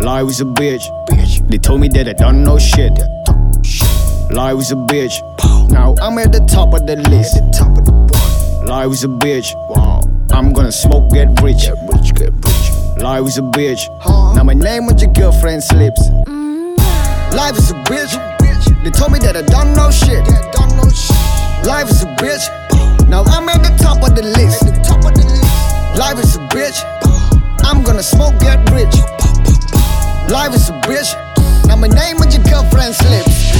Lie was a bitch. bitch. They told me that I don't know shit. Lie was a bitch. Now I'm at the top of the list. Lie was a bitch. I'm gonna smoke, get rich. Lie was a bitch. Now my name on your girlfriend's lips. Life is a bitch. They told me that I don't know shit. Life is a bitch. Now I'm at the top of the list. At the top of the list. Life is a bitch. I'm gonna smoke, get rich. Life is a bitch. Now my name on your girlfriend's lips.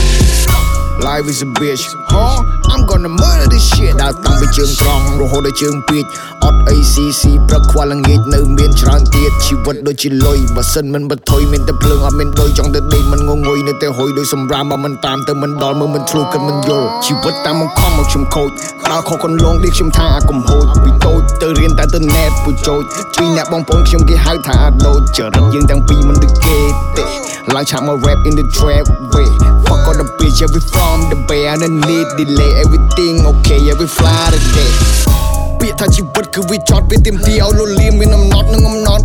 Life is a bitch. Huh? I'm gonna murder this shit ដើរតាំងពីជើងត្រង់រហូតដល់ជើងពេកអត់អីស៊ីស៊ីព្រឹកខ្វល់ល្ងាចនៅមានច្រើនទៀតជីវិតដូចជាលុយបើសិនមិនបថុយមានតែភ្លើងអត់មានដុយចង់ទៅដេកមិនងងុយនៅតែហុយដោយសម្រាមបើមិនតាមទៅមិនដល់មើលមិនធ្លុះគិតមិនយល់ជីវិតតាមមកខំមកខ្ញុំខូចដើរខុសកន្លងនេះខ្ញុំថាអាកំហូចពីតូចទៅរៀនតែទៅណែតពូចោចពីអ្នកបងប្អូនខ្ញុំគេហៅថាអាដូចចរិតយើងទាំងពីរមិនដូចគេទេឡើងឆាកមក rap in the trap way fuck all the bitch every from the bay and the need delay everything okay every fly today ពាក្យថាជីវិតគឺវាចត់វាទៀមទីឲ្យលលៀមមានអំណត់និងអំណត់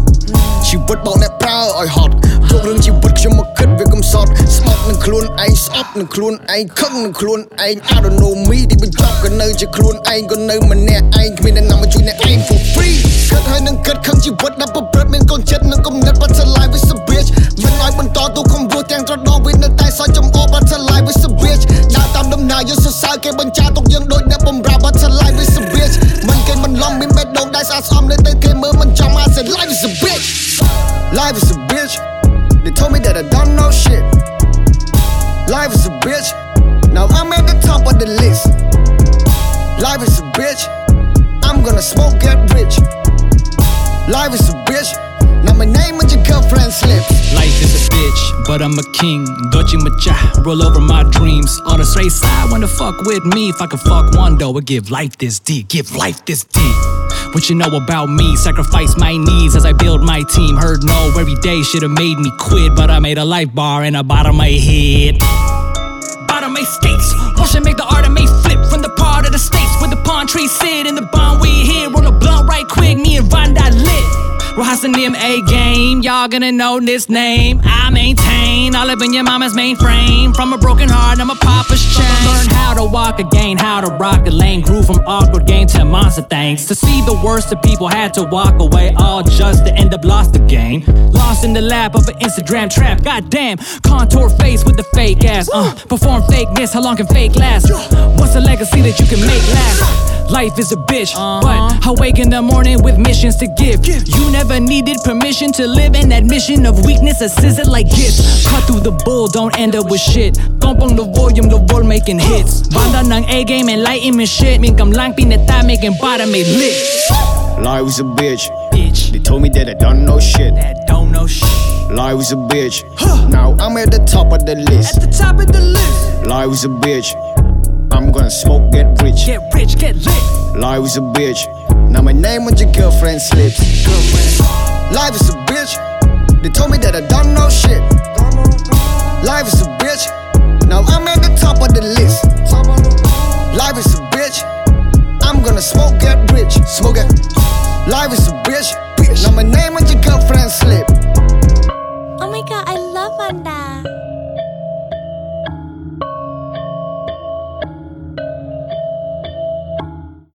ជីវិតបោកអ្នកប្រើឲ្យហត់យករឿងជីវិតខ្ញុំមកគិតវាកំសត់ស្អប់នឹងខ្លួនឯងស្អប់នឹងខ្លួនឯងខឹងនឹងខ្លួនឯង I don't know me ទីបញ្ចប់ក៏នៅជាខ្លួនឯងក៏នៅម្នាក់ឯងគ្មានអ្នកណាមកជួយអ្នកឯង for free គិតហើយនឹងគិតខឹងជីវិតដល់ Gonna smoke get rich life is a bitch now my name on your girlfriend's lips Life is a bitch, but I'm a king. Dodging macha, roll over my dreams. On the straight side, wanna fuck with me. If I could fuck one though, I give life this deep. Give life this deep. What you know about me? Sacrifice my needs as I build my team. Heard no every day should've made me quit, but I made a life bar and I bottom my head. Bottom my skates, watch it Rehearsing them A game, y'all gonna know this name. I maintain, I live in your mama's mainframe. From a broken heart, I'm a papa's chain. Learn how to walk again, how to rock a lane. Grew from awkward game to monster things. To see the worst of people had to walk away, all just to end up lost again. Lost in the lap of an Instagram trap. Goddamn, contour face with the fake ass. Uh, perform fakeness, how long can fake last? What's a legacy that you can make last? Life is a bitch, uh-huh. but I wake in the morning with missions to give. You never needed permission to live, an admission of weakness, a scissor like gifts. Cut through the bull, don't end up with shit. Compong the volume, the wall making hits. Banda ng A game and lighting me shit. Min kam lang pinata making bottom me lit. Lie was a bitch Bitch, they told me that I don't know shit that don't know shit. Lie was a bitch Huh. now I'm at the top of the list At the top of the list. Lie was a bitch I'm gonna smoke, get rich. Get rich, get lit. Lie was a bitch. Now my name on your girlfriend's lips. Life is a bitch. They told me that I don't know shit. Life is a bitch. Now I'm at the top of the list. Life is a bitch. I'm gonna smoke, get rich. Smoke it. Life is a bitch. Now my name on your girlfriend's lip. Oh my god, I love VANNDA.